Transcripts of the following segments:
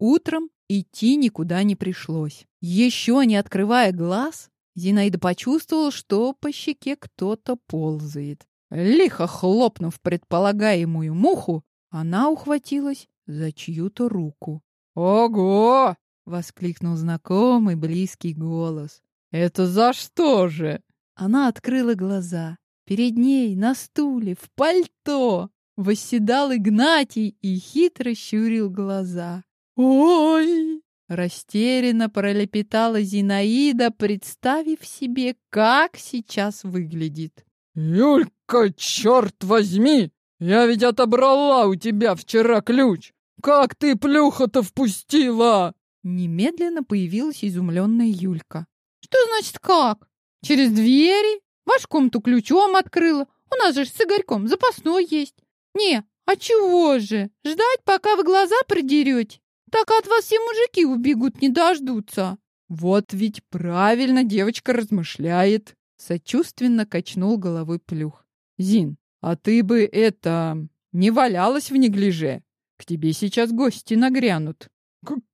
утром идти никуда не пришлось. Еще не открывая глаз, Зинаида почувствовала, что по щеке кто-то ползает. Лихо хлопнув предполагаемую муху, она ухватилась за чью-то руку. «Ого!» — воскликнул знакомый близкий голос. «Это за что же?» Она открыла глаза. Перед ней на стуле, в пальто, восседал Игнатий и хитро щурил глаза. «Ой!» — растерянно пролепетала Зинаида, представив себе, как сейчас выглядит. «Юлька, черт возьми! Я ведь отобрала у тебя вчера ключ! Как ты плюха-то впустила?» Немедленно появилась изумленная Юлька. «Что значит как? Через двери? Ваш комнату ключом открыла. У нас же с Игорьком запасной есть. Не, а чего же? Ждать, пока вы глаза придерете? Так от вас все мужики убегут, не дождутся». «Вот ведь правильно девочка размышляет», — сочувственно качнул головой Плюх. «Зин, а ты бы это... не валялась в неглиже. К тебе сейчас гости нагрянут».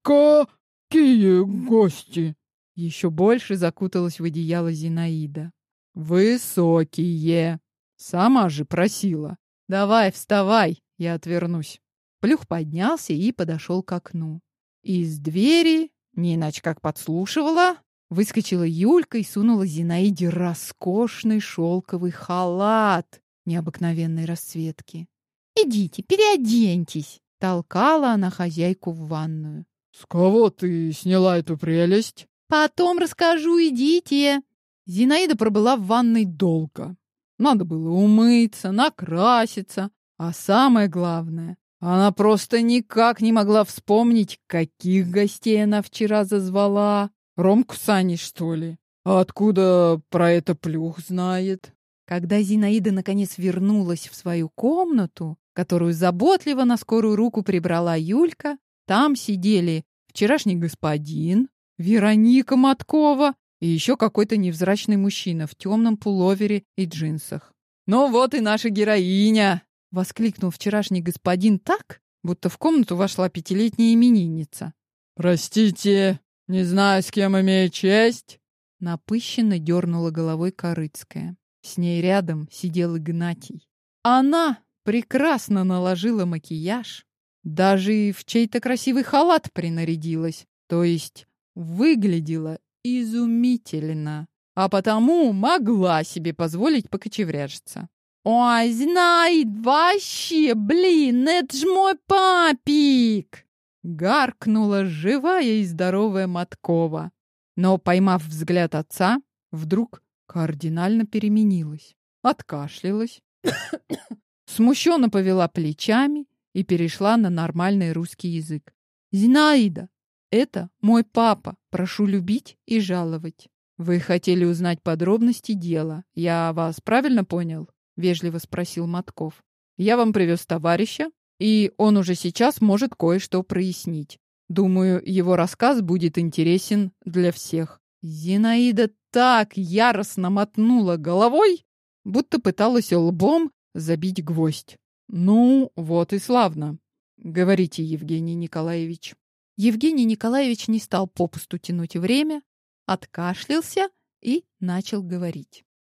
«Какие гости?» Еще больше закуталась в одеяло Зинаида. «Высокие!» Сама же просила. «Давай, вставай, я отвернусь». Плюх поднялся и подошел к окну. Из двери, не иначе как подслушивала, выскочила Юлька и сунула Зинаиде роскошный шелковый халат необыкновенной расцветки. «Идите, переоденьтесь!» — толкала она хозяйку в ванную. «С кого ты сняла эту прелесть?» Потом расскажу, идите. Зинаида пробыла в ванной долго. Надо было умыться, накраситься. А самое главное, она просто никак не могла вспомнить, каких гостей она вчера зазвала. Ромку с Аней, что ли? А откуда про это плюх знает? Когда Зинаида наконец вернулась в свою комнату, которую заботливо на скорую руку прибрала Юлька, там сидели вчерашний господин, Вероника Маткова и еще какой-то невзрачный мужчина в темном пуловере и джинсах. «Ну вот и наша героиня!» — воскликнул вчерашний господин так, будто в комнату вошла пятилетняя именинница. «Простите, не знаю, с кем имею честь!» Напыщенно дернула головой Корыцкая. С ней рядом сидел Игнатий. Она прекрасно наложила макияж, даже и в чей-то красивый халат принарядилась, то есть выглядела изумительно, а потому могла себе позволить покочевряжиться. «Ой, знает вообще, блин, это ж мой папик!» Гаркнула живая и здоровая Маткова. Но, поймав взгляд отца, вдруг кардинально переменилась. Откашлялась, смущенно повела плечами и перешла на нормальный русский язык. «Зинаида, это мой папа. Прошу любить и жаловать. Вы хотели узнать подробности дела. Я вас правильно понял? Вежливо спросил Матков. Я вам привез товарища, и он уже сейчас может кое-что прояснить. Думаю, его рассказ будет интересен для всех. Зинаида так яростно мотнула головой, будто пыталась лбом забить гвоздь. Ну, вот и славно. Говорите, Евгений Николаевич. Евгений Николаевич не стал попусту тянуть время, откашлялся и начал говорить.